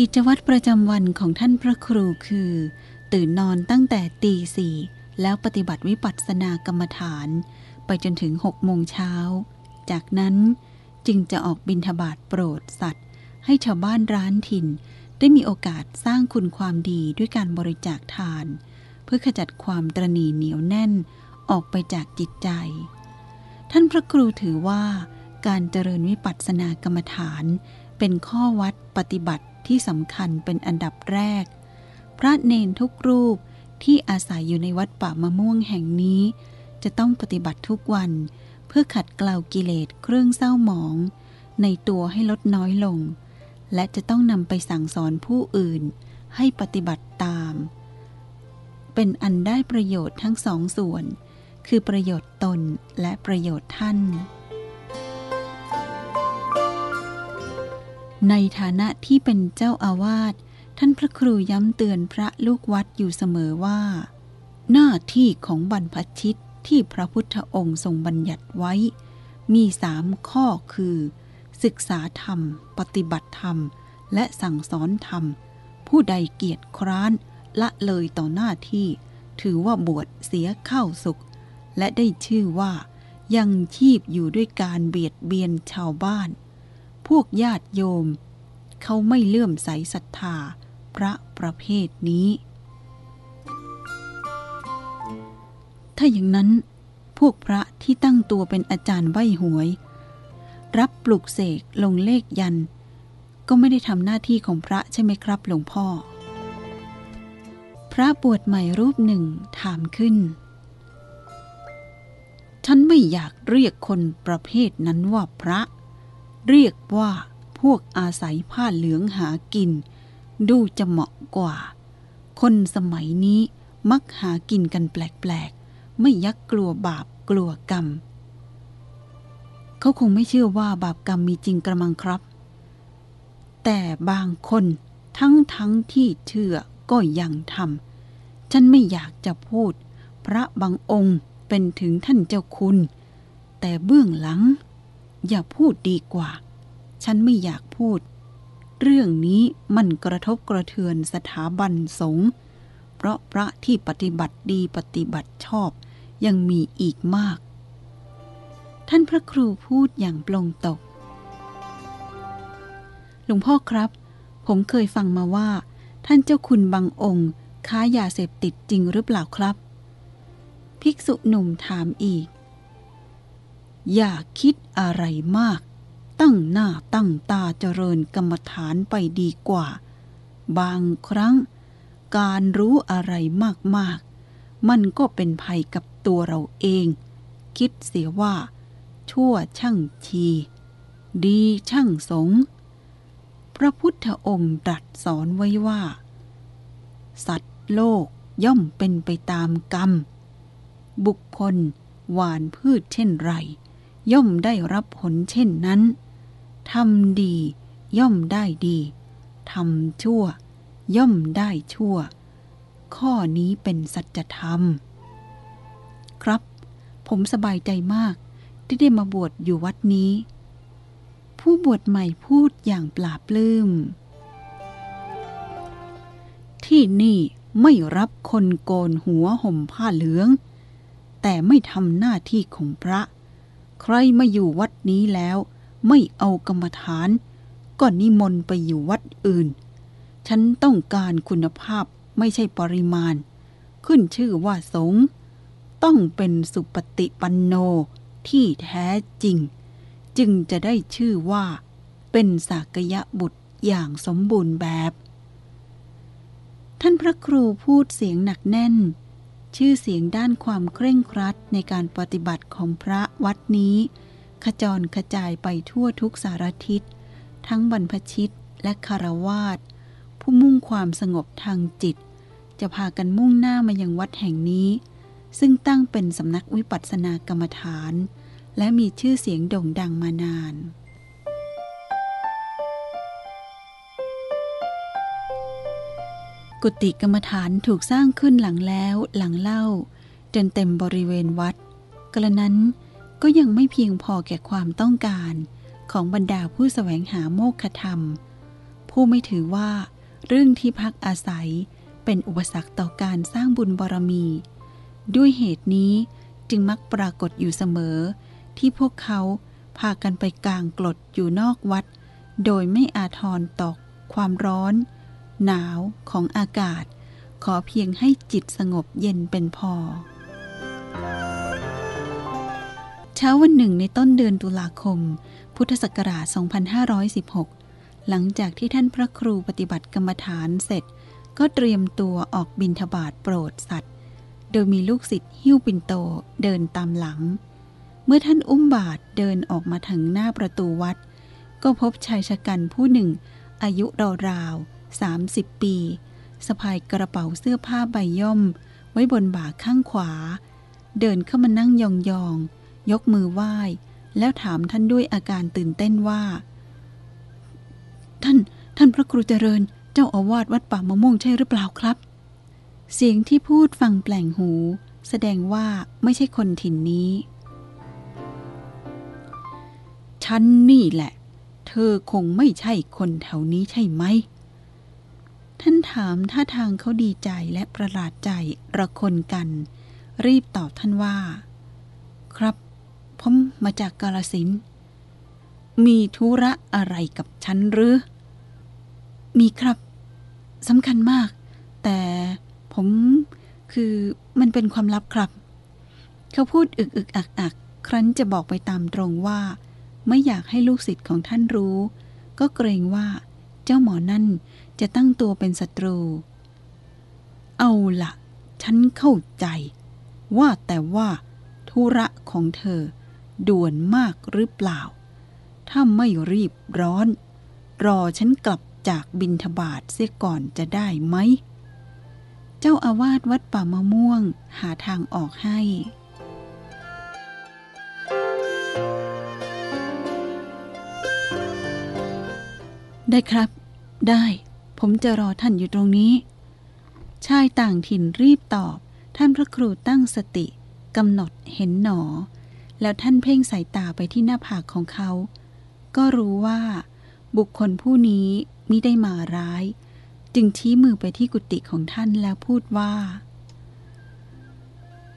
กิจวัตรประจำวันของท่านพระครูคือ ตื่นนอนตั้งแต่ตีสี่แล้วปฏิบัติวิปัสสนากรรมฐาน ไปจนถึงหกโมงเช้า จากนั้นจึงจะออกบินทบาทโปรดสัตว์ ให้ชาวบ้านร้านถิ่น ได้มีโอกาสสร้างคุณความดีด้วยการบริจาคทาน เพื่อขจัดความตรณีเหนียวแน่นออกไปจากจิตใจ ท่านพระครูถือว่า การเจริญวิปัสสนากรรมฐาน เป็นข้อวัดปฏิบัติ ที่สำคัญเป็นอันดับแรก พระเนนทุกรูปที่อาศัยอยู่ในวัดป่ามะม่วงแห่งนี้ จะต้องปฏิบัติทุกวัน เพื่อขัดเกลากิเลสเครื่องเศร้าหมอง ในตัวให้ลดน้อยลง และจะต้องนำไปสั่งสอนผู้อื่น ให้ปฏิบัติตาม เป็นอันได้ประโยชน์ทั้งสองส่วน คือประโยชน์ตนและประโยชน์ท่าน ในฐานะที่เป็นเจ้าอาวาสท่านพระครูย้ำเตือนพระลูกวัดอยู่เสมอว่า หน้าที่ของบรรพชิตที่พระพุทธองค์ทรงบัญญัติไว้ มีสามข้อคือ ศึกษาธรรม ปฏิบัติธรรม และสั่งสอนธรรม ผู้ใดเกียจคร้านละเลยต่อหน้าที่ ถือว่าบวชเสียเข้าสุข และได้ชื่อว่า ยังชีพอยู่ด้วยการเบียดเบียนชาวบ้าน พวกญาติโยม เขาไม่เลื่อมใสศรัทธาพระประเภทนี้ ถ้าอย่างนั้น พวกพระที่ตั้งตัวเป็นอาจารย์ใบหวย รับปลุกเสกลงเลขยัน ก็ไม่ได้ทำหน้าที่ของพระใช่ไหมครับหลวงพ่อ พระบวชใหม่รูปหนึ่งถามขึ้นฉันไม่อยากเรียกคนประเภทนั้นว่าพระ เรียกว่าพวกอาศัยผ้าเหลืองหากิน ดูจะเหมาะกว่า คนสมัยนี้มักหากินกันแปลกๆ ไม่ยักกลัวบาปกลัวกรรม เขาคงไม่เชื่อว่าบาปกรรมมีจริงกระมังครับ แต่บางคนทั้งทั้งที่เชื่อก็ยังทำฉันไม่อยากจะพูด พระบางองค์เป็นถึงท่านเจ้าคุณ แต่เบื้องหลัง อย่าพูดดีกว่า ฉันไม่อยากพูด เรื่องนี้มันกระทบกระเทือนสถาบันสงฆ์เพราะพระที่ปฏิบัติดีปฏิบัติชอบยังมีอีกมาก ท่านพระครูพูดอย่างปลงตก หลวงพ่อครับ ผมเคยฟังมาว่า ท่านเจ้าคุณบางองค์ ค้ายาเสพติดจริงหรือเปล่าครับ ภิกษุหนุ่มถามอีก อย่าคิดอะไรมาก ตั้งหน้าตั้งตาเจริญกรรมฐานไปดีกว่า บางครั้ง การรู้อะไรมากๆ มันก็เป็นภัยกับตัวเราเอง คิดเสียว่า ชั่วช่างชี ดีช่างสง พระพุทธองค์ตรัสสอนไว้ว่า สัตว์โลกย่อมเป็นไปตามกรรม บุคคลหวานพืชเช่นไร ย่อมได้รับผลเช่นนั้น ทำดี ย่อมได้ดี ทำชั่ว ย่อมได้ชั่ว ข้อนี้เป็นสัจธรรม ครับ ผมสบายใจมากที่ได้มาบวชอยู่วัดนี้ ผู้บวชใหม่พูดอย่างปราบปลื้ม ที่นี่ไม่รับคนโกนหัวห่มผ้าเหลือง แต่ไม่ทำหน้าที่ของพระ ใครมาอยู่วัดนี้แล้ว ไม่เอากรรมฐาน ก็นิมนต์ไปอยู่วัดอื่น ฉันต้องการคุณภาพไม่ใช่ปริมาณ ขึ้นชื่อว่าสงต้องเป็นสุปฏิปันโนที่แท้จริง จึงจะได้ชื่อว่า เป็นสากยะบุตรอย่างสมบูรณ์แบบ ท่านพระครูพูดเสียงหนักแน่น ชื่อเสียงด้านความเคร่งครัดในการปฏิบัติของพระวัดนี้ ขจรกระจายไปทั่วทุกสารทิศ ทั้งบรรพชิตและคารวาสผู้มุ่งความสงบทางจิต จะพากันมุ่งหน้ามายังวัดแห่งนี้ ซึ่งตั้งเป็นสำนักวิปัสสนากรรมฐาน และมีชื่อเสียงโด่งดังมานาน กุฏิกรรมฐานถูกสร้างขึ้นหลังแล้วหลังเล่า จนเต็มบริเวณวัด กระนั้นก็ยังไม่เพียงพอแก่ความต้องการของบรรดาผู้แสวงหาโมฆะธรรมผผู้ไม่ถือว่าเรื่องที่พักอาศัยเป็นอุปสรรคต่อการสร้างบุญบารมี ด้วยเหตุนี้จึงมักปรากฏอยู่เสมอ ที่พวกเขาพากันไปกลางกลดอยู่นอกวัด โดยไม่อาทรต่อความร้อน หนาวของอากาศ ขอเพียงให้จิตสงบเย็นเป็นพอ เช้าวันหนึ่งในต้นเดือนตุลาคม พุทธศักราช 2516 หลังจากที่ท่านพระครูปฏิบัติกรรมฐานเสร็จ ก็เตรียมตัวออกบินทบาทโปรดสัตว์ โดยมีลูกศิษย์หิ้วปินโตเดินตามหลัง เมื่อท่านอุ้มบาทเดินออกมาถึงหน้าประตูวัด ก็พบชายชะกันผู้หนึ่งอายุราวๆ 30 ปีสะพายกระเป๋าเสื้อผ้าใบย่อม ไว้บนบ่าข้างขวา เดินเข้ามานั่งยองๆ ยกมือไหว้ แล้วถามท่านด้วยอาการตื่นเต้นว่า ท่าน ท่านพระครูเจริญ เจ้าอาวาสวัดป่ามะม่วงใช่หรือเปล่าครับ เสียงที่พูดฟังแปลงหู แสดงว่าไม่ใช่คนถิ่นนี้ ฉันนี่แหละ เธอคงไม่ใช่คนแถวนี้ใช่ไหม ท่านถามท่าทางเขาดีใจและประหลาดใจระคนกัน รีบตอบท่านว่า ครับผมมาจากกาลสิน มีธุระอะไรกับฉันหรือ มีครับสำคัญมาก แต่ผมคือมันเป็นความลับครับ เขาพูดอึกอึกอักอักครั้นจะบอกไปตามตรงว่า ไม่อยากให้ลูกศิษย์ของท่านรู้ ก็เกรงว่า เจ้าหมอนั่นจะตั้งตัวเป็นศัตรู เอาละฉันเข้าใจ ว่าแต่ว่าธุระของเธอ ด่วนมากหรือเปล่า ถ้าไม่รีบร้อน รอฉันกลับจากบินทบาทเสียก่อนจะได้ไหม เจ้าอาวาสวัดป่ามะม่วงหาทางออกให้ ได้ครับ ได้ ผมจะรอท่านอยู่ตรงนี้ ชายต่างถิ่นรีบตอบ ท่านพระครูตั้งสติกำหนดเห็นหนอ แล้วท่านเพ่งสายตาไปที่หน้าผากของเขา ก็รู้ว่า บุคคลผู้นี้มิได้มาร้าย จึงชี้มือไปที่กุฏิของท่านแล้วพูดว่า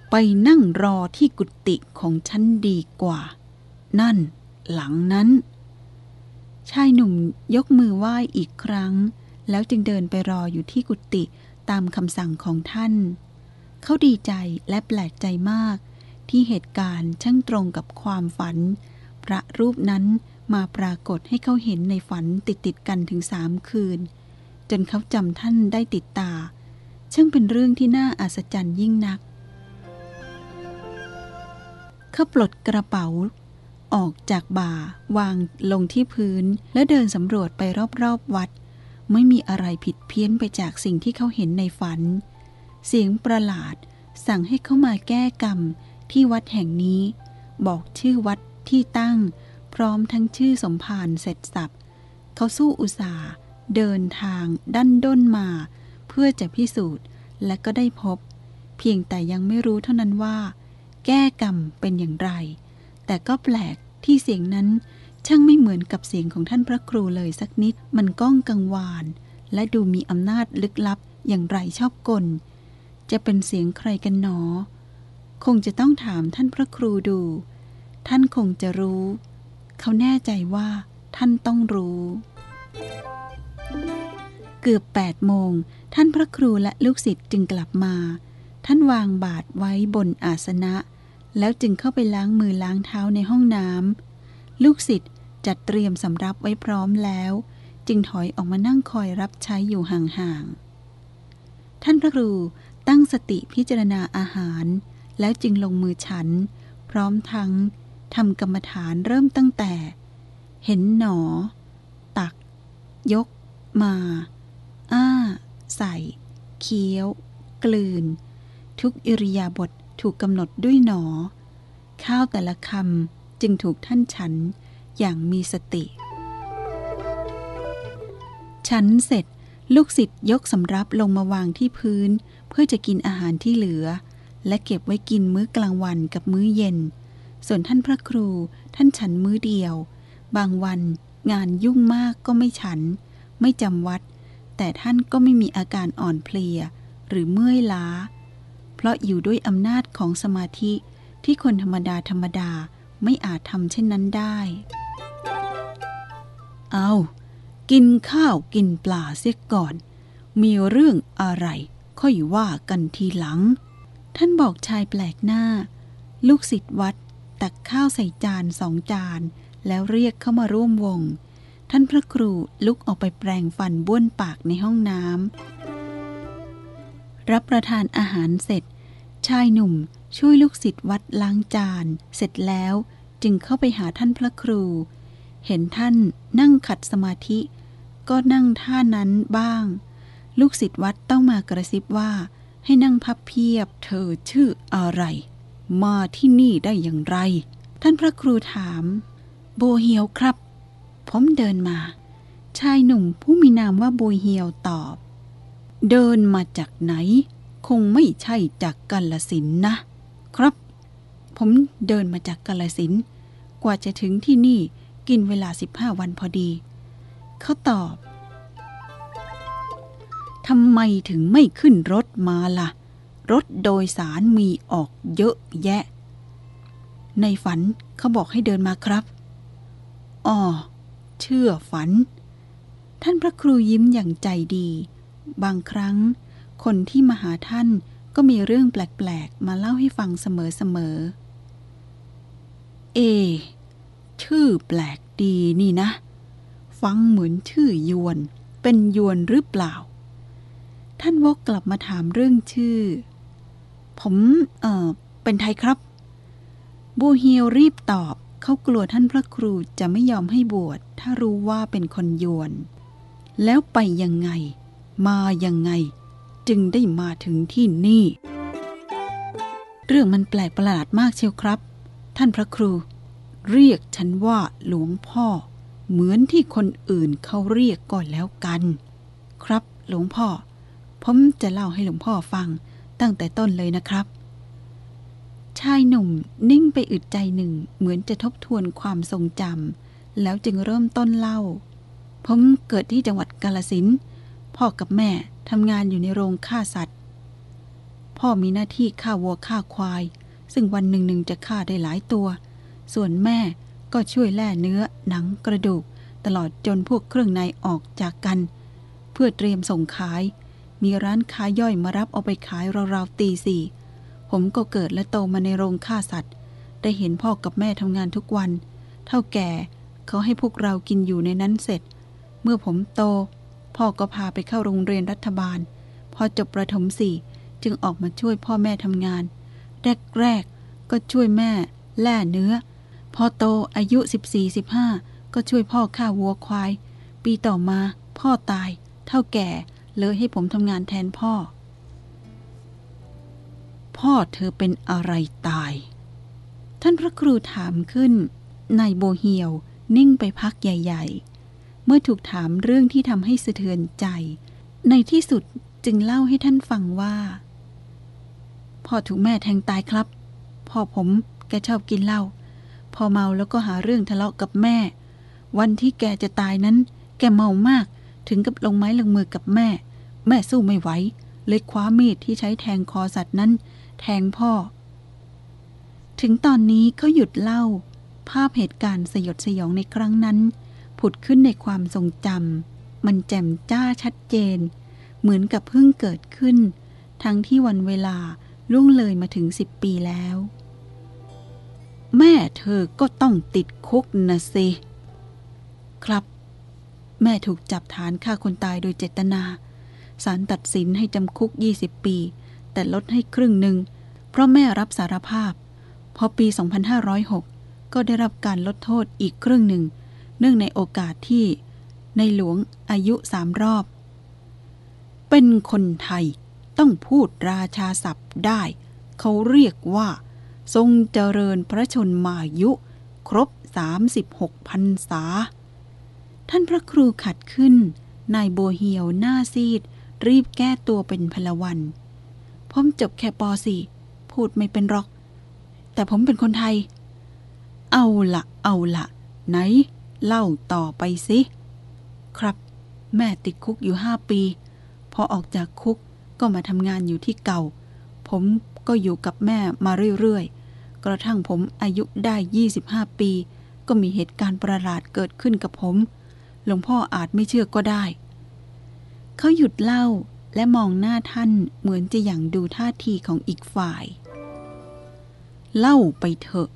ไปนั่งรอที่กุฏิของฉันดีกว่า นั่น หลังนั้นายหนุ่มยกมือไหว้อีกครั้ง แล้วจึงเดินไปรออยู่ที่กุฏิตามคำสั่งของท่าน เขาดีใจและแปลกใจมาก ที่เหตุการณ์ช่างตรงกับความฝัน พระรูปนั้นมาปรากฏให้เขาเห็นในฝันติดติดกันถึงสามคืน จนเขาจำท่านได้ติดตา ช่างเป็นเรื่องที่น่าอัศจรรย์ยิ่งนักเขาปลดกระเป๋า ออกจากบ่าวางลงที่พื้น และเดินสำรวจไปรอบๆวัด ไม่มีอะไรผิดเพี้ยนไปจากสิ่งที่เขาเห็นในฝัน เสียงประหลาด สั่งให้เขามาแก้กรรมที่วัดแห่งนี้ บอกชื่อวัดที่ตั้ง พร้อมทั้งชื่อสมภารเสร็จสับเขาสู้อุตสาห์เดินทางดันด้นมา เพื่อจะพิสูจน์และก็ได้พบ เพียงแต่ยังไม่รู้เท่านั้นว่า แก้กรรมเป็นอย่างไร แต่ก็แปลกที่เสียงนั้น ช่างไม่เหมือนกับเสียงของท่านพระครูเลยสักนิด มันก้องกังวาน และดูมีอำนาจลึกลับอย่างไรชอบกล จะเป็นเสียงใครกันหนอ คงจะต้องถามท่านพระครูดู ท่านคงจะรู้ เขาแน่ใจว่าท่านต้องรู้ เกือบแปดโมง ท่านพระครูและลูกศิษย์จึงกลับมา ท่านวางบาทไว้บนอาสนะ แล้วจึงเข้าไปล้างมือล้างเท้าในห้องน้ำลูกศิษย์จัดเตรียมสำรับไว้พร้อมแล้ว จึงถอยออกมานั่งคอยรับใช้อยู่ห่างๆ ท่านพระครูตั้งสติพิจารณาอาหาร แล้วจึงลงมือฉัน พร้อมทั้งทำกรรมฐานเริ่มตั้งแต่ เห็นหนอ ตัก ยก มา อ้า ใส่ เคี้ยว กลืน ทุกอิริยาบถ ถูกกำหนดด้วยหนอ ข้าวแต่ละคำจึงถูกท่านฉันอย่างมีสติ ฉันเสร็จลูกศิษย์ยกสำรับลงมาวางที่พื้น เพื่อจะกินอาหารที่เหลือ และเก็บไว้กินมื้อกลางวันกับมื้อเย็น ส่วนท่านพระครูท่านฉันมื้อเดียว บางวันงานยุ่งมากก็ไม่ฉัน ไม่จำวัด แต่ท่านก็ไม่มีอาการอ่อนเพลีย หรือเมื่อยล้า เพราะอยู่ด้วยอำนาจของสมาธิที่คนธรรมดาธรรมดาไม่อาจทำเช่นนั้นได้ เอากินข้าวกินปลาเสียก่อน มีเรื่องอะไรค่อยว่ากันทีหลัง ท่านบอกชายแปลกหน้า ลูกศิษย์วัด ตักข้าวใส่จานสองจาน แล้วเรียกเข้ามาร่วมวง ท่านพระครูลุกออกไปแปรงฟันบ้วนปากในห้องน้ำ รับประทานอาหารเสร็จ ชายหนุ่มช่วยลูกศิษย์วัดล้างจาน เสร็จแล้วจึงเข้าไปหาท่านพระครู เห็นท่านนั่งขัดสมาธิ ก็นั่งท่านั้นบ้าง ลูกศิษย์วัดต้องมากระซิบว่า ให้นั่งพับเพียบ เธอชื่ออะไร มาที่นี่ได้อย่างไร ท่านพระครูถาม โบเฮียวครับ ผมเดินมา ชายหนุ่มผู้มีนามว่าโบเฮียวตอบ เดินมาจากไหน คงไม่ใช่จากกาลสินนะ ครับ ผมเดินมาจากกาลสินกว่าจะถึงที่นี่กินเวลา15วันพอดี เขาตอบทำไมถึงไม่ขึ้นรถมาละ่ะ รถโดยสารมีออกเยอะแยะ ในฝันเขาบอกให้เดินมาครับอ๋อเชื่อฝัน ท่านพระครูยิ้มอย่างใจดี บางครั้ง คนที่มาหาท่านก็มีเรื่องแปลก ๆ มาเล่าให้ฟังเสมอ ๆ เอ ชื่อแปลกดีนี่นะ ฟังเหมือนชื่อยวน เป็นยวนหรือเปล่า ท่านวกกลับมาถามเรื่องชื่อ ผมเอ่อเป็นไทยครับ บูเฮียวรีบตอบเขากลัวท่านพระครูจะไม่ยอมให้บวชถ้ารู้ว่าเป็นคนยวน แล้วไปยังไง มายังไง จึงได้มาถึงที่นี่ เรื่องมันแปลกประหลาดมากเชียวครับ ท่านพระครู เรียกฉันว่าหลวงพ่อ เหมือนที่คนอื่นเขาเรียกก่อนแล้วกัน ครับหลวงพ่อ ผมจะเล่าให้หลวงพ่อฟังตั้งแต่ต้นเลยนะครับ ชายหนุ่มนิ่งไปอึดใจหนึ่งเหมือนจะทบทวนความทรงจำแล้วจึงเริ่มต้นเล่า ผมเกิดที่จังหวัดกาลสิน พ่อกับแม่ทำงานอยู่ในโรงฆ่าสัตว์ พ่อมีหน้าที่ฆ่าวัวฆ่าควาย ซึ่งวันหนึ่งหนึ่งจะฆ่าได้หลายตัว ส่วนแม่ก็ช่วยแล่เนื้อหนังกระดูก ตลอดจนพวกเครื่องในออกจากกัน เพื่อเตรียมส่งขาย มีร้านค้าย่อยมารับเอาไปขายราวๆตีสี่ผมก็เกิดและโตมาในโรงฆ่าสัตว์ ได้เห็นพ่อกับแม่ทำงานทุกวัน เท่าแก่เขาให้พวกเรากินอยู่ในนั้นเสร็จ เมื่อผมโต พ่อก็พาไปเข้าโรงเรียนรัฐบาล พอจบประถมสี่จึงออกมาช่วยพ่อแม่ทำงาน แรกๆก็ช่วยแม่แล่เนื้อ พอโตอายุ 14-15 ก็ช่วยพ่อฆ่าวัวควาย ปีต่อมาพ่อตาย เท่าแก่เลยให้ผมทำงานแทนพ่อ พ่อเธอเป็นอะไรตาย ท่านพระครูถามขึ้นนายโบเฮียวนิ่งไปพักใหญ่ ๆ เมื่อถูกถามเรื่องที่ทำให้สะเทือนใจ ในที่สุดจึงเล่าให้ท่านฟังว่า พ่อถูกแม่แทงตายครับ พ่อผมแกชอบกินเหล้าพอเมาแล้วก็หาเรื่องทะเลาะกับแม่ วันที่แกจะตายนั้น แกเมามากถึงกับลงไม้ลงมือกับแม่ แม่สู้ไม่ไหวเลยคว้ามีดที่ใช้แทงคอสัตว์นั้น แทงพ่อ ถึงตอนนี้เขาหยุดเล่า ภาพเหตุการณ์สยดสยองในครั้งนั้น ผุดขึ้นในความทรงจำมันแจ่มจ้าชัดเจน เหมือนกับเพิ่งเกิดขึ้น ทั้งที่วันเวลาล่วงเลยมาถึงสิบปีแล้ว แม่เธอก็ต้องติดคุกนะสิ ครับ แม่ถูกจับฐานฆ่าคนตายโดยเจตนาศาลตัดสินให้จำคุก 20 ปี แต่ลดให้ครึ่งหนึ่ง เพราะแม่รับสารภาพ พอปี 2506 ก็ได้รับการลดโทษอีกครึ่งหนึ่ง เนื่องในโอกาสที่ในหลวงอายุสามรอบ เป็นคนไทยต้องพูดราชาศัพท์ได้ เขาเรียกว่า ทรงเจริญพระชนมายุ ครบ 36พรรษา ท่านพระครูขัดขึ้น นายโบเฮียวหน้าซีด รีบแก้ตัวเป็นพลวัน ผมจบแค่ป .4 พูดไม่เป็นหรอก แต่ผมเป็นคนไทย เอาละเอาละไหน เล่าต่อไปสิ ครับ แม่ติดคุกอยู่ห้าปี พอออกจากคุกก็มาทำงานอยู่ที่เก่า ผมก็อยู่กับแม่มาเรื่อยๆ กระทั่งผมอายุได้ 25 ปี ก็มีเหตุการณ์ประหลาดเกิดขึ้นกับผม หลวงพ่ออาจไม่เชื่อก็ได้ เขาหยุดเล่าและมองหน้าท่านเหมือนจะอย่างดูท่าทีของอีกฝ่าย เล่าไปเถอะ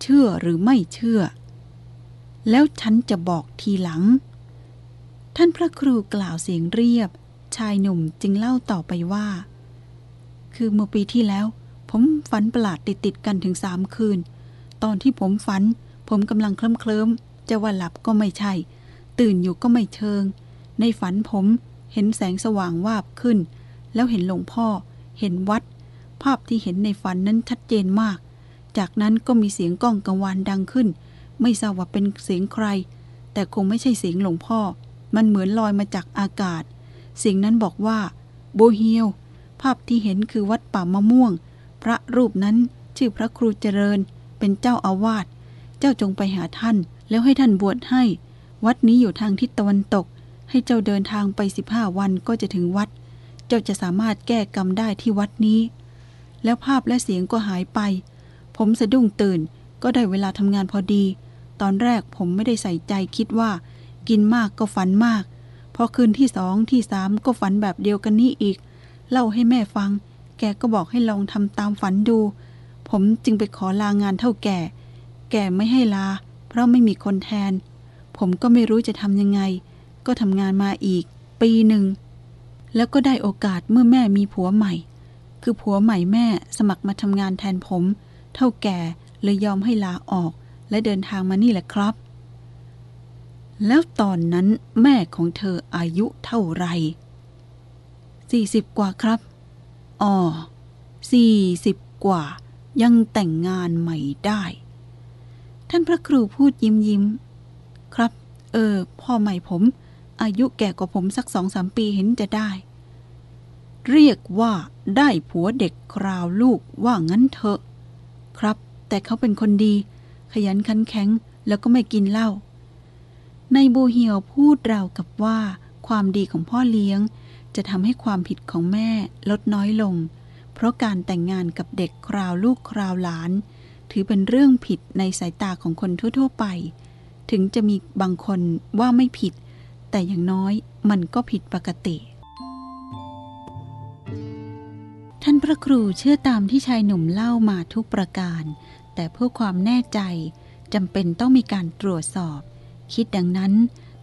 เชื่อหรือไม่เชื่อ แล้วฉันจะบอกทีหลัง ท่านพระครูกล่าวเสียงเรียบ ชายหนุ่มจึงเล่าต่อไปว่า คือเมื่อปีที่แล้ว ผมฝันประหลาดติดติดกันถึงสามคืน ตอนที่ผมฝัน ผมกำลังเคลิ้มเคลิ้มจะว่าหลับก็ไม่ใช่ ตื่นอยู่ก็ไม่เชิง ในฝันผมเห็นแสงสว่างวาบขึ้น แล้วเห็นหลวงพ่อ เห็นวัด ภาพที่เห็นในฝันนั้นชัดเจนมาก จากนั้นก็มีเสียงก้องกังวานดังขึ้น ไม่ทราบว่าเป็นเสียงใคร แต่คงไม่ใช่เสียงหลวงพ่อ มันเหมือนลอยมาจากอากาศ เสียงนั้นบอกว่า โบเฮียว ภาพที่เห็นคือวัดป่ามะม่วง พระรูปนั้นชื่อพระครูเจริญ เป็นเจ้าอาวาส เจ้าจงไปหาท่าน แล้วให้ท่านบวชให้ วัดนี้อยู่ทางทิศตะวันตก ให้เจ้าเดินทางไปสิบห้าวันก็จะถึงวัด เจ้าจะสามารถแก้กรรมได้ที่วัดนี้ แล้วภาพและเสียงก็หายไป ผมสะดุ้งตื่นก็ได้เวลาทำงานพอดี ตอนแรกผมไม่ได้ใส่ใจคิดว่า กินมากก็ฝันมาก พอคืนที่สองที่สามก็ฝันแบบเดียวกันนี้อีก เล่าให้แม่ฟัง แกก็บอกให้ลองทำตามฝันดู ผมจึงไปขอลางานเท่าแก่ แกไม่ให้ลา เพราะไม่มีคนแทน ผมก็ไม่รู้จะทำยังไง ก็ทำงานมาอีก ปีหนึ่ง แล้วก็ได้โอกาสเมื่อแม่มีผัวใหม่ คือผัวใหม่แม่สมัครมาทำงานแทนผม เท่าแก่เลยยอมให้ลาออก และเดินทางมานี่แหละครับ แล้วตอนนั้นแม่ของเธออายุเท่าไหร่สี่สิบกว่าครับอ๋อสี่สิบกว่า ยังแต่งงานใหม่ได้ ท่านพระครูพูดยิ้มยิ้ม ครับ เออ พ่อใหม่ผม อายุแก่กว่าผมสักสองสามปีเห็นจะได้ เรียกว่าได้ผัวเด็กคราวลูกว่างั้นเถอะ ครับ แต่เขาเป็นคนดี ขยันขันแข็งแล้วก็ไม่กินเหล้าในโบเฮียวพูดราวกับว่า ความดีของพ่อเลี้ยง จะทำให้ความผิดของแม่ลดน้อยลง เพราะการแต่งงานกับเด็กคราวลูกคราวหลาน ถือเป็นเรื่องผิดในสายตาของคนทั่ว ๆ ไป ถึงจะมีบางคนว่าไม่ผิด แต่อย่างน้อยมันก็ผิดปกติ ท่านพระครูเชื่อตามที่ชายหนุ่มเล่ามาทุกประการ แต่เพื่อความแน่ใจจำเป็นต้องมีการตรวจสอบ คิดดังนั้น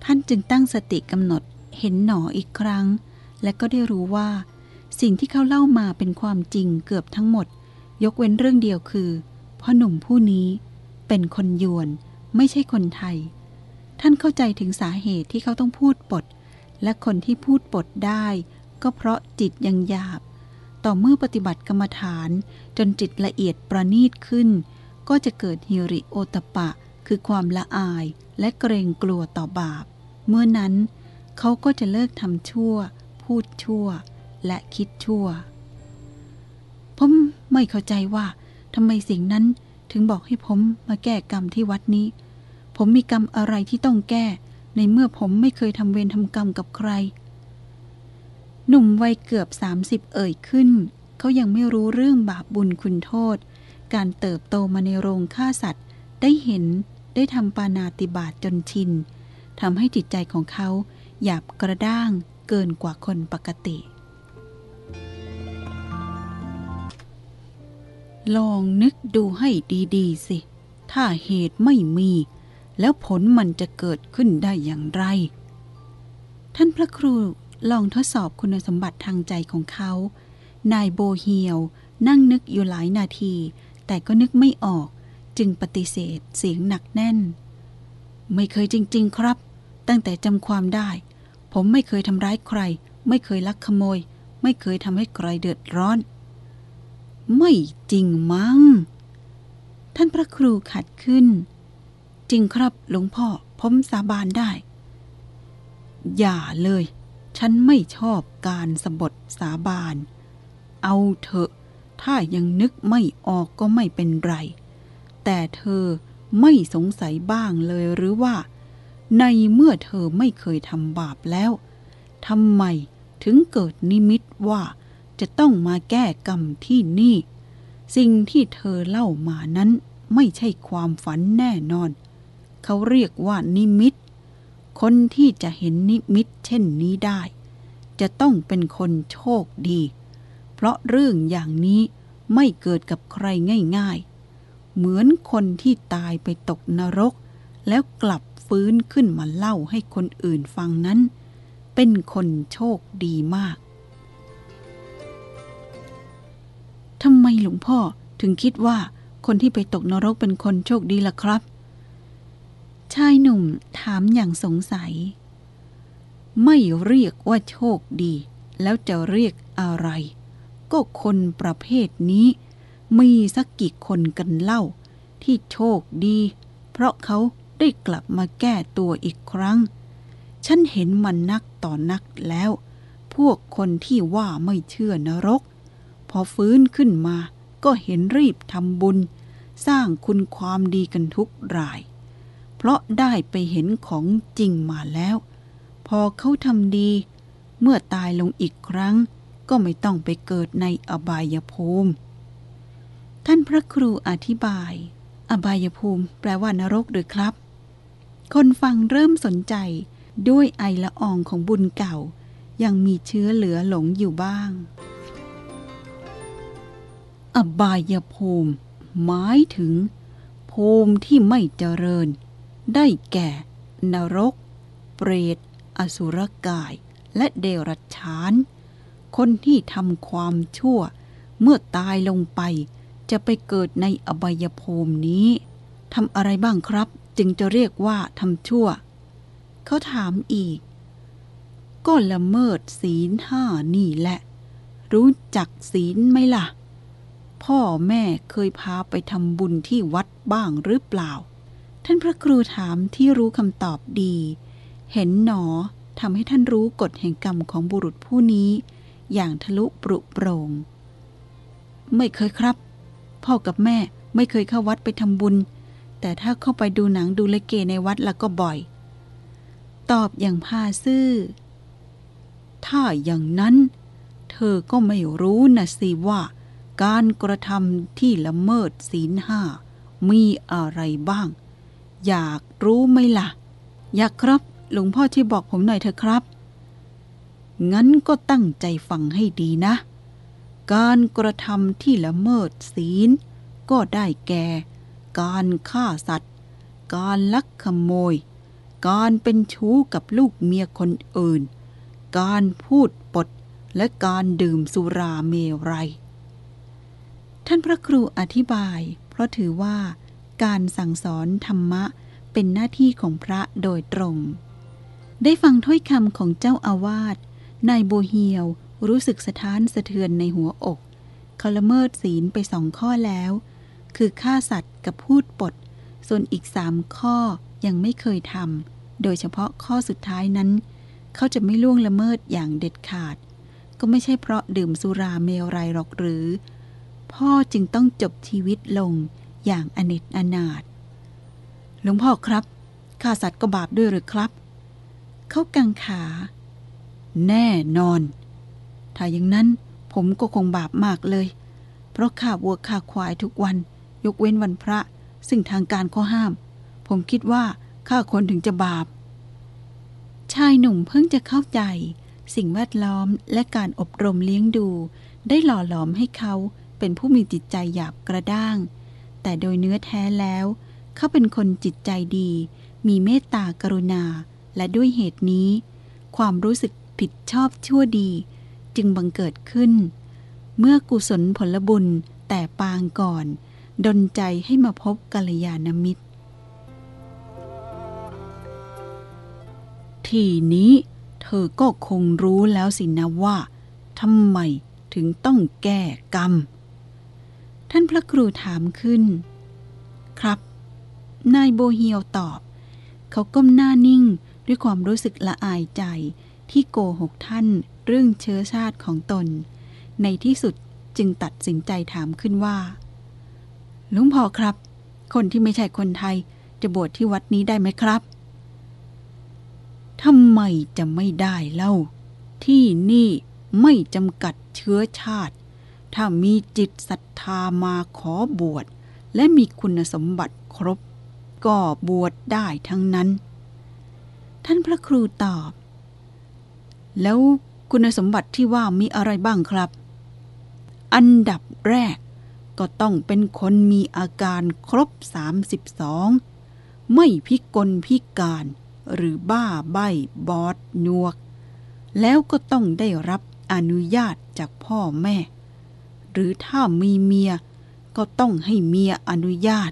ท่านจึงตั้งสติกำหนดเห็นหนออีกครั้ง และก็ได้รู้ว่า สิ่งที่เขาเล่ามาเป็นความจริงเกือบทั้งหมด ยกเว้นเรื่องเดียวคือพ่อหนุ่มผู้นี้เป็นคนยวน ไม่ใช่คนไทย ท่านเข้าใจถึงสาเหตุที่เขาต้องพูดปด และคนที่พูดปดได้ ก็เพราะจิตยังหยาบ ต่อเมื่อปฏิบัติกรรมฐานจนจิตละเอียดประณีตขึ้น ก็จะเกิดฮิริโอตปปะ คือความละอายและเกรงกลัวต่อบาป เมื่อนั้นเขาก็จะเลิกทำชั่ว พูดชั่ว และคิดชั่ว ผมไม่เข้าใจว่าทำไมสิ่งนั้นถึงบอกให้ผมมาแก้กรรมที่วัดนี้ ผมมีกรรมอะไรที่ต้องแก้ ในเมื่อผมไม่เคยทำเวรทำกรรมกับใคร หนุ่มวัยเกือบ 30 เอ่ยขึ้น เขายังไม่รู้เรื่องบาปบุญคุณโทษ การเติบโตมาในโรงฆ่าสัตว์ ได้เห็นได้ทำปานาติบาตจนชินทำให้จิตใจของเขาหยาบกระด้างเกินกว่าคนปกติ ลองนึกดูให้ดี ๆ สิ ถ้าเหตุไม่มี แล้วผลมันจะเกิดขึ้นได้อย่างไร ท่านพระครูลองทดสอบคุณสมบัติทางใจของเขา นายโบเฮียวนั่งนึกอยู่หลายนาที แต่ก็นึกไม่ออกจึงปฏิเสธเสียงหนักแน่น ไม่เคยจริง ๆ ครับ ตั้งแต่จำความได้ ผมไม่เคยทำร้ายใคร ไม่เคยลักขโมย ไม่เคยทำให้ใครเดือดร้อน ไม่จริงมั้ง ท่านพระครูขัดขึ้น จริงครับหลวงพ่อผมสาบานได้ อย่าเลย ฉันไม่ชอบการสบทสาบาน เอาเถอะ ถ้ายังนึกไม่ออกก็ไม่เป็นไร แต่เธอไม่สงสัยบ้างเลยหรือว่า ในเมื่อเธอไม่เคยทำบาปแล้วทำไมถึงเกิดนิมิตว่าจะต้องมาแก้กรรมที่นี่ สิ่งที่เธอเล่ามานั้นไม่ใช่ความฝันแน่นอน เขาเรียกว่านิมิต คนที่จะเห็นนิมิตเช่นนี้ได้ จะต้องเป็นคนโชคดี เพราะเรื่องอย่างนี้ไม่เกิดกับใครง่ายๆ เหมือนคนที่ตายไปตกนรก แล้วกลับฟื้นขึ้นมาเล่าให้คนอื่นฟังนั้น เป็นคนโชคดีมากทำไมหลวงพ่อถึงคิดว่าคนที่ไปตกนรกเป็นคนโชคดีล่ะครับ ชายหนุ่มถามอย่างสงสัย ไม่เรียกว่าโชคดี แล้วจะเรียกอะไร ก็คนประเภทนี้ มีสักกี่คนกันเล่า ที่โชคดี เพราะเขาได้กลับมาแก้ตัวอีกครั้ง ฉันเห็นมันนักต่อนักแล้ว พวกคนที่ว่าไม่เชื่อนรก พอฟื้นขึ้นมาก็เห็นรีบทำบุญ สร้างคุณความดีกันทุกราย เพราะได้ไปเห็นของจริงมาแล้ว พอเขาทำดี เมื่อตายลงอีกครั้ง ก็ไม่ต้องไปเกิดในอบายภูมิ ท่านพระครูอธิบาย อบายภูมิแปลว่านรกหรือครับ คนฟังเริ่มสนใจด้วยไอละอองของบุญเก่า ยังมีเชื้อเหลือหลงอยู่บ้าง อบายภูมิ หมายถึง ภูมิที่ไม่เจริญ ได้แก่ นรก เปรต อสุรกาย และเดรัจฉาน คนที่ทำความชั่ว เมื่อตายลงไป จะไปเกิดในอบายภูมินี้ทำอะไรบ้างครับ จึงจะเรียกว่าทำชั่ว เขาถามอีก ก็ละเมิดศีลห้านี่แหละ รู้จักศีลไหมล่ะ พ่อแม่เคยพาไปทำบุญที่วัดบ้างหรือเปล่า ท่านพระครูถามที่รู้คำตอบดี เห็นหนอทำให้ท่านรู้กฎแห่งกรรมของบุรุษผู้นี้ อย่างทะลุปรุโปร่ง ไม่เคยครับ พ่อกับแม่ไม่เคยเข้าวัดไปทำบุญ แต่ถ้าเข้าไปดูหนังดูเลเกในวัดแล้วก็บ่อย ตอบอย่างพาซื่อ ถ้าอย่างนั้น เธอก็ไม่รู้นะสิว่า การกระทำที่ละเมิดศีลห้ามีอะไรบ้าง อยากรู้ไหมล่ะ อยากครับ หลวงพ่อที่บอกผมหน่อยเถอะครับ งั้นก็ตั้งใจฟังให้ดีนะ การกระทำที่ละเมิดศีล ก็ได้แก่ การฆ่าสัตว์ การลักขโมย การเป็นชู้กับลูกเมียคนอื่น การพูดปดและการดื่มสุราเมรัย ท่านพระครูอธิบาย เพราะถือว่าการสั่งสอนธรรมะเป็นหน้าที่ของพระโดยตรง ได้ฟังถ้อยคำของเจ้าอาวาส นายโบเฮียวรู้สึกสะท้านสะเทือนในหัวอกเขาละเมิดศีลไปสองข้อแล้ว คือฆ่าสัตว์กับพูดปด ส่วนอีกสามข้อยังไม่เคยทำ โดยเฉพาะข้อสุดท้ายนั้น เขาจะไม่ล่วงละเมิดอย่างเด็ดขาด ก็ไม่ใช่เพราะดื่มสุราเมรัยหรอกหรือ พ่อจึงต้องจบชีวิตลงอย่างอเนจอนาถหลวงพ่อครับฆ่าสัตว์ก็บาปด้วยหรือครับ เขากังขา แน่นอน ถ้าอย่างนั้นผมก็คงบาปมากเลย เพราะฆ่าวัวฆ่าควายทุกวัน ยกเว้นวันพระ ซึ่งทางการข้อห้าม ผมคิดว่าฆ่าคนถึงจะบาป ชายหนุ่มเพิ่งจะเข้าใจ สิ่งแวดล้อมและการอบรมเลี้ยงดู ได้หล่อหลอมให้เขาเป็นผู้มีจิตใจหยาบกระด้าง แต่โดยเนื้อแท้แล้ว เขาเป็นคนจิตใจดี มีเมตตากรุณา และด้วยเหตุนี้ ความรู้สึก ผิดชอบชั่วดีจึงบังเกิดขึ้น เมื่อกุศลผลบุญแต่ปางก่อน ดนใจให้มาพบกัลยาณมิตร ทีนี้เธอก็คงรู้แล้วสินะว่าทำไมถึงต้องแก้กรรม ท่านพระครูถามขึ้น ครับ นายโบเฮียวตอบ เขาก้มหน้านิ่งด้วยความรู้สึกละอายใจ ที่โกหกท่านเรื่องเชื้อชาติของตน ในที่สุดจึงตัดสินใจถามขึ้นว่าหลวงพ่อครับ คนที่ไม่ใช่คนไทยจะบวชที่วัดนี้ได้ไหมครับทำไมจะไม่ได้เล่า ที่นี่ไม่จำกัดเชื้อชาติ ถ้ามีจิตศรัทธามาขอบวช และมีคุณสมบัติครบ ก็บวชได้ทั้งนั้น ท่านพระครูตอบ แล้วคุณสมบัติที่ว่ามีอะไรบ้างครับ อันดับแรกก็ต้องเป็นคนมีอาการครบ 32 ไม่พิกลพิการ หรือบ้าใบบอดนวก แล้วก็ต้องได้รับอนุญาตจากพ่อแม่ หรือถ้ามีเมีย ก็ต้องให้เมียอนุญาต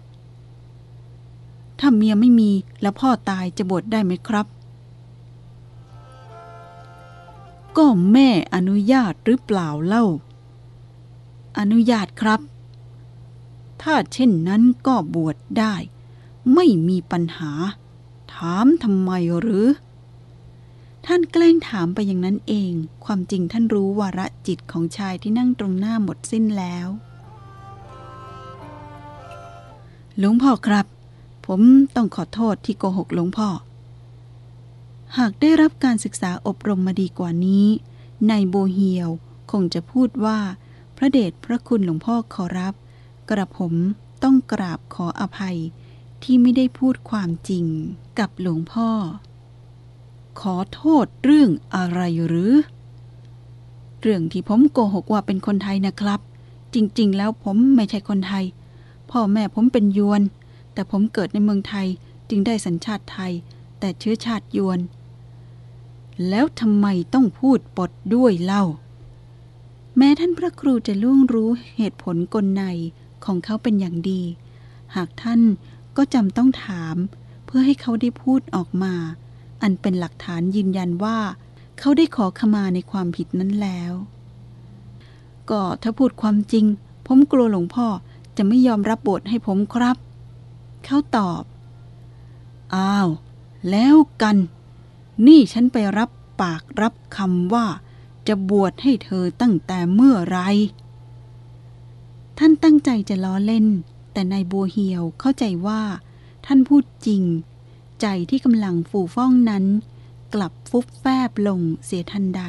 ถ้าเมียไม่มีแล้วพ่อตายจะบวชได้ไหมครับ ก็แม่อนุญาตหรือเปล่าเล่า อนุญาตครับ ถ้าเช่นนั้นก็บวชได้ ไม่มีปัญหา ถามทำไมหรือ ท่านแกล้งถามไปอย่างนั้นเอง ความจริงท่านรู้วาระจิตของชายที่นั่งตรงหน้าหมดสิ้นแล้วหลวงพ่อครับ ผมต้องขอโทษที่โกหกหลวงพ่อ หากได้รับการศึกษาอบรมมาดีกว่านี้ ในโบเฮียวคงจะพูดว่า พระเดชพระคุณหลวงพ่อขอรับ กระผมต้องกราบขออภัย ที่ไม่ได้พูดความจริงกับหลวงพ่อ ขอโทษเรื่องอะไรหรือ เรื่องที่ผมโกหกว่าเป็นคนไทยนะครับ จริงๆ แล้วผมไม่ใช่คนไทย พ่อแม่ผมเป็นยวน แต่ผมเกิดในเมืองไทยจึงได้สัญชาติไทย แต่เชื้อชาติยวน แล้วทำไมต้องพูดปดด้วยเล่า แม้ท่านพระครูจะล่วงรู้เหตุผลกลในของเขาเป็นอย่างดี หากท่านก็จำต้องถาม เพื่อให้เขาได้พูดออกมา อันเป็นหลักฐานยืนยันว่า เขาได้ขอขมาในความผิดนั้นแล้ว ก็ถ้าพูดความจริง ผมกลัวหลวงพ่อจะไม่ยอมรับบทให้ผมครับ เขาตอบ อ้าว แล้วกัน นี่ฉันไปรับปากรับคำว่า จะบวชให้เธอตั้งแต่เมื่อไร ท่านตั้งใจจะล้อเล่น แต่นายบัวเหียวเข้าใจว่า ท่านพูดจริง ใจที่กำลังฟูฟ่องนั้น กลับฟุบแฟบลงเสียทันใด